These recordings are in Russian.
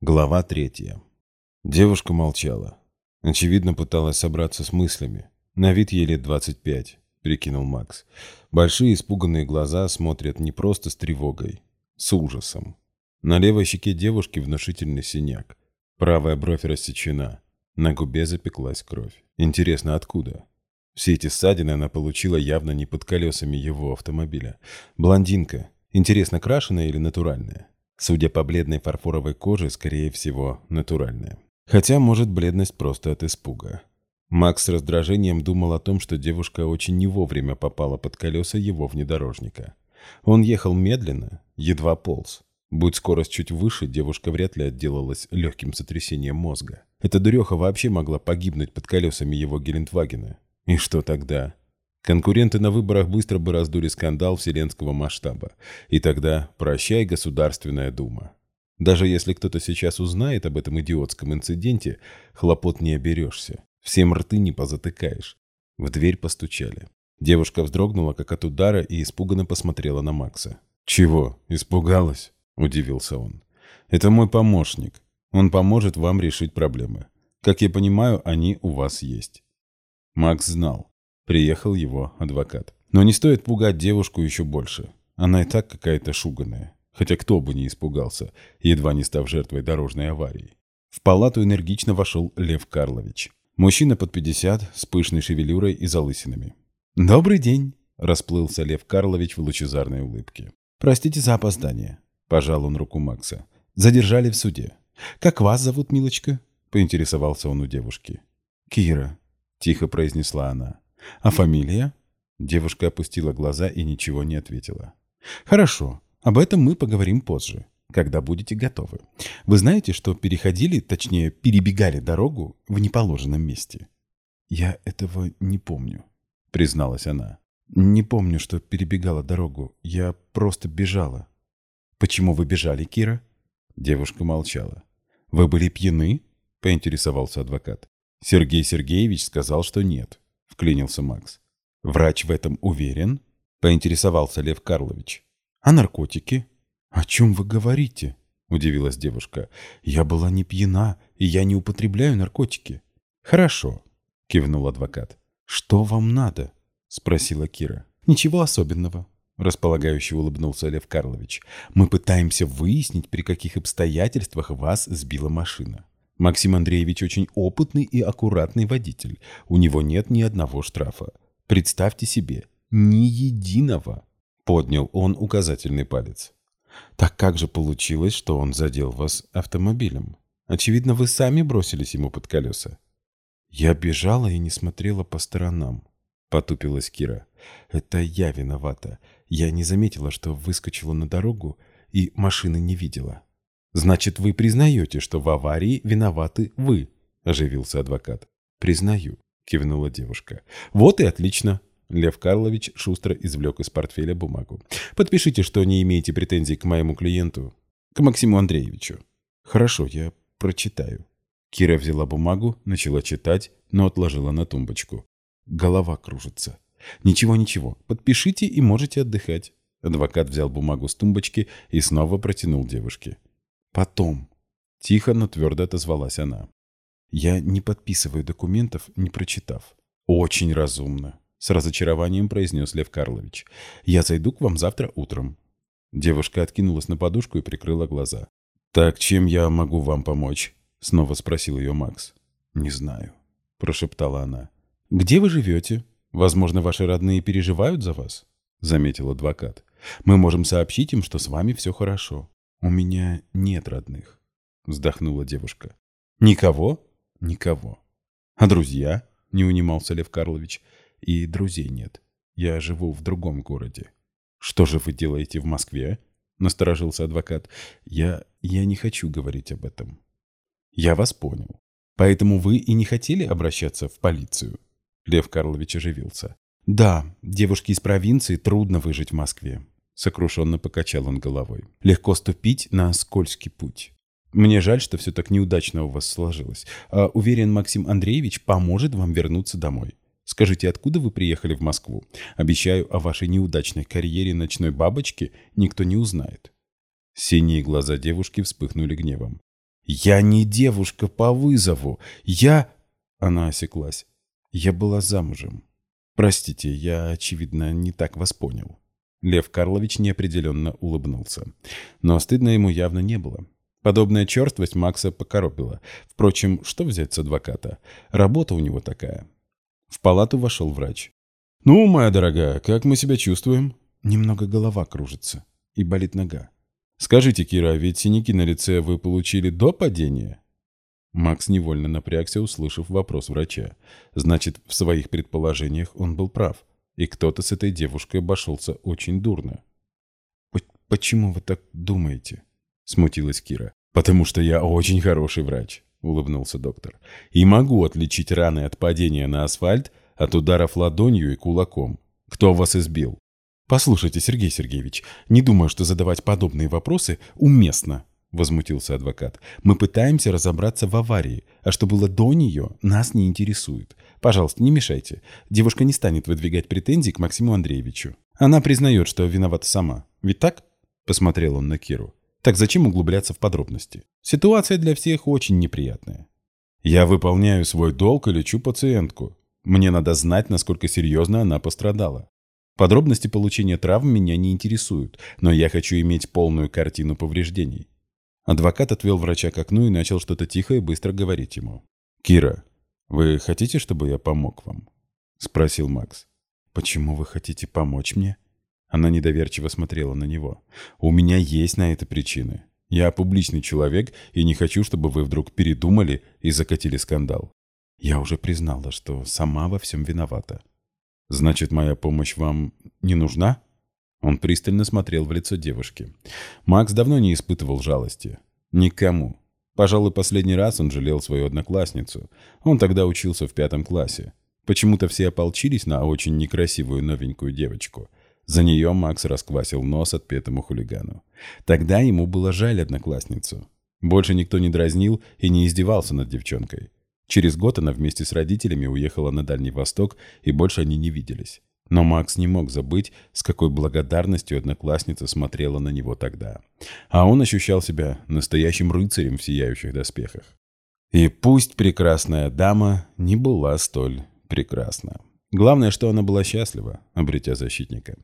Глава третья. Девушка молчала. Очевидно, пыталась собраться с мыслями. На вид ей лет двадцать пять, прикинул Макс. Большие испуганные глаза смотрят не просто с тревогой, с ужасом. На левой щеке девушки внушительный синяк. Правая бровь рассечена. На губе запеклась кровь. Интересно, откуда? Все эти ссадины она получила явно не под колесами его автомобиля. Блондинка. Интересно, крашеная или натуральная? Судя по бледной фарфоровой коже, скорее всего, натуральная. Хотя, может, бледность просто от испуга. Макс с раздражением думал о том, что девушка очень не вовремя попала под колеса его внедорожника. Он ехал медленно, едва полз. Будь скорость чуть выше, девушка вряд ли отделалась легким сотрясением мозга. Эта дуреха вообще могла погибнуть под колесами его Гелендвагена. И что тогда? Конкуренты на выборах быстро бы раздули скандал вселенского масштаба. И тогда прощай, Государственная Дума. Даже если кто-то сейчас узнает об этом идиотском инциденте, хлопот не оберешься. Всем рты не позатыкаешь. В дверь постучали. Девушка вздрогнула, как от удара, и испуганно посмотрела на Макса. «Чего? Испугалась?» – удивился он. «Это мой помощник. Он поможет вам решить проблемы. Как я понимаю, они у вас есть». Макс знал. Приехал его адвокат. Но не стоит пугать девушку еще больше. Она и так какая-то шуганная. Хотя кто бы не испугался, едва не став жертвой дорожной аварии. В палату энергично вошел Лев Карлович. Мужчина под 50, с пышной шевелюрой и залысинами. «Добрый день!» – расплылся Лев Карлович в лучезарной улыбке. «Простите за опоздание», – пожал он руку Макса. «Задержали в суде. Как вас зовут, милочка?» – поинтересовался он у девушки. «Кира», – тихо произнесла она. «А фамилия?» Девушка опустила глаза и ничего не ответила. «Хорошо, об этом мы поговорим позже, когда будете готовы. Вы знаете, что переходили, точнее, перебегали дорогу в неположенном месте?» «Я этого не помню», — призналась она. «Не помню, что перебегала дорогу. Я просто бежала». «Почему вы бежали, Кира?» Девушка молчала. «Вы были пьяны?» — поинтересовался адвокат. Сергей Сергеевич сказал, что нет вклинился Макс. «Врач в этом уверен?» – поинтересовался Лев Карлович. «А наркотики?» «О чем вы говорите?» – удивилась девушка. «Я была не пьяна, и я не употребляю наркотики». «Хорошо», – кивнул адвокат. «Что вам надо?» – спросила Кира. «Ничего особенного», – располагающе улыбнулся Лев Карлович. «Мы пытаемся выяснить, при каких обстоятельствах вас сбила машина. Максим Андреевич очень опытный и аккуратный водитель. У него нет ни одного штрафа. Представьте себе, ни единого. Поднял он указательный палец. Так как же получилось, что он задел вас автомобилем? Очевидно, вы сами бросились ему под колеса. Я бежала и не смотрела по сторонам. Потупилась Кира. Это я виновата. Я не заметила, что выскочила на дорогу и машины не видела. «Значит, вы признаете, что в аварии виноваты вы?» – оживился адвокат. «Признаю», – кивнула девушка. «Вот и отлично». Лев Карлович шустро извлек из портфеля бумагу. «Подпишите, что не имеете претензий к моему клиенту, к Максиму Андреевичу». «Хорошо, я прочитаю». Кира взяла бумагу, начала читать, но отложила на тумбочку. Голова кружится. «Ничего, ничего. Подпишите и можете отдыхать». Адвокат взял бумагу с тумбочки и снова протянул девушке. Потом. Тихо, но твердо отозвалась она. Я не подписываю документов, не прочитав. Очень разумно. С разочарованием произнес Лев Карлович. Я зайду к вам завтра утром. Девушка откинулась на подушку и прикрыла глаза. «Так чем я могу вам помочь?» Снова спросил ее Макс. «Не знаю», прошептала она. «Где вы живете? Возможно, ваши родные переживают за вас?» Заметил адвокат. «Мы можем сообщить им, что с вами все хорошо. «У меня нет родных», — вздохнула девушка. «Никого?» «Никого». «А друзья?» — не унимался Лев Карлович. «И друзей нет. Я живу в другом городе». «Что же вы делаете в Москве?» — насторожился адвокат. «Я... я не хочу говорить об этом». «Я вас понял. Поэтому вы и не хотели обращаться в полицию?» Лев Карлович оживился. «Да, девушке из провинции трудно выжить в Москве. Сокрушенно покачал он головой. Легко ступить на скользкий путь. Мне жаль, что все так неудачно у вас сложилось. А, уверен, Максим Андреевич поможет вам вернуться домой. Скажите, откуда вы приехали в Москву? Обещаю, о вашей неудачной карьере ночной бабочки никто не узнает. Синие глаза девушки вспыхнули гневом. «Я не девушка по вызову. Я...» Она осеклась. «Я была замужем. Простите, я, очевидно, не так вас понял». Лев Карлович неопределенно улыбнулся. Но стыдно ему явно не было. Подобная черствость Макса покоробила. Впрочем, что взять с адвоката? Работа у него такая. В палату вошел врач. «Ну, моя дорогая, как мы себя чувствуем?» Немного голова кружится. И болит нога. «Скажите, Кира, ведь синяки на лице вы получили до падения?» Макс невольно напрягся, услышав вопрос врача. Значит, в своих предположениях он был прав. И кто-то с этой девушкой обошелся очень дурно. «Почему вы так думаете?» — смутилась Кира. «Потому что я очень хороший врач», — улыбнулся доктор. «И могу отличить раны от падения на асфальт от ударов ладонью и кулаком. Кто вас избил?» «Послушайте, Сергей Сергеевич, не думаю, что задавать подобные вопросы уместно», — возмутился адвокат. «Мы пытаемся разобраться в аварии, а что было до нее, нас не интересует. Пожалуйста, не мешайте. Девушка не станет выдвигать претензий к Максиму Андреевичу. Она признает, что виновата сама. Ведь так?» — посмотрел он на Киру. Так зачем углубляться в подробности? Ситуация для всех очень неприятная. Я выполняю свой долг и лечу пациентку. Мне надо знать, насколько серьезно она пострадала. Подробности получения травм меня не интересуют, но я хочу иметь полную картину повреждений. Адвокат отвел врача к окну и начал что-то тихо и быстро говорить ему. «Кира, вы хотите, чтобы я помог вам?» — спросил Макс. «Почему вы хотите помочь мне?» Она недоверчиво смотрела на него. «У меня есть на это причины. Я публичный человек и не хочу, чтобы вы вдруг передумали и закатили скандал. Я уже признала, что сама во всем виновата. Значит, моя помощь вам не нужна?» Он пристально смотрел в лицо девушки. Макс давно не испытывал жалости. Никому. Пожалуй, последний раз он жалел свою одноклассницу. Он тогда учился в пятом классе. Почему-то все ополчились на очень некрасивую новенькую девочку. За нее Макс расквасил нос отпетому хулигану. Тогда ему было жаль одноклассницу. Больше никто не дразнил и не издевался над девчонкой. Через год она вместе с родителями уехала на Дальний Восток, и больше они не виделись. Но Макс не мог забыть, с какой благодарностью одноклассница смотрела на него тогда. А он ощущал себя настоящим рыцарем в сияющих доспехах. И пусть прекрасная дама не была столь прекрасна. Главное, что она была счастлива, обретя защитника.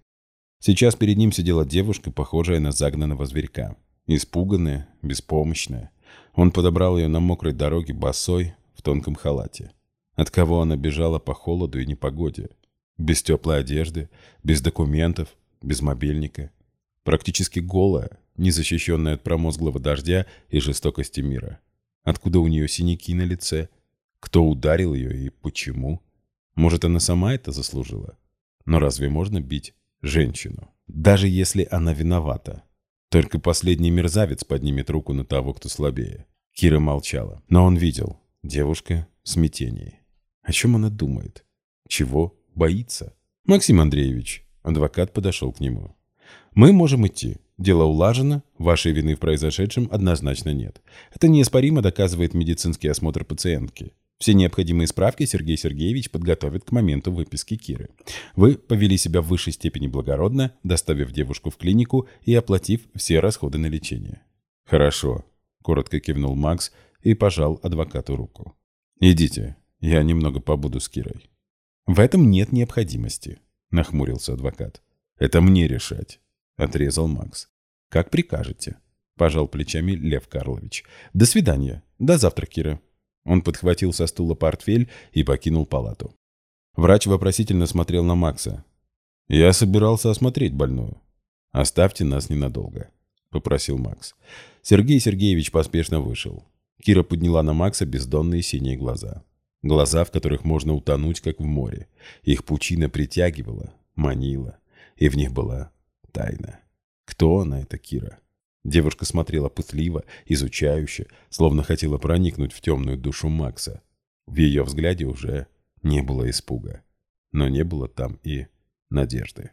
Сейчас перед ним сидела девушка, похожая на загнанного зверька. Испуганная, беспомощная. Он подобрал ее на мокрой дороге босой, в тонком халате. От кого она бежала по холоду и непогоде? Без теплой одежды, без документов, без мобильника. Практически голая, незащищенная от промозглого дождя и жестокости мира. Откуда у нее синяки на лице? Кто ударил ее и почему? Может, она сама это заслужила? Но разве можно бить женщину, даже если она виновата. Только последний мерзавец поднимет руку на того, кто слабее. Кира молчала, но он видел. Девушка в смятении. О чем она думает? Чего боится? Максим Андреевич, адвокат подошел к нему. Мы можем идти. Дело улажено, вашей вины в произошедшем однозначно нет. Это неоспоримо доказывает медицинский осмотр пациентки. Все необходимые справки Сергей Сергеевич подготовит к моменту выписки Киры. Вы повели себя в высшей степени благородно, доставив девушку в клинику и оплатив все расходы на лечение. «Хорошо», — коротко кивнул Макс и пожал адвокату руку. «Идите, я немного побуду с Кирой». «В этом нет необходимости», — нахмурился адвокат. «Это мне решать», — отрезал Макс. «Как прикажете», — пожал плечами Лев Карлович. «До свидания. До завтра, Кира». Он подхватил со стула портфель и покинул палату. Врач вопросительно смотрел на Макса. «Я собирался осмотреть больную. Оставьте нас ненадолго», — попросил Макс. Сергей Сергеевич поспешно вышел. Кира подняла на Макса бездонные синие глаза. Глаза, в которых можно утонуть, как в море. Их пучина притягивала, манила, и в них была тайна. Кто она, эта Кира? Девушка смотрела пытливо, изучающе, словно хотела проникнуть в темную душу Макса. В ее взгляде уже не было испуга, но не было там и надежды.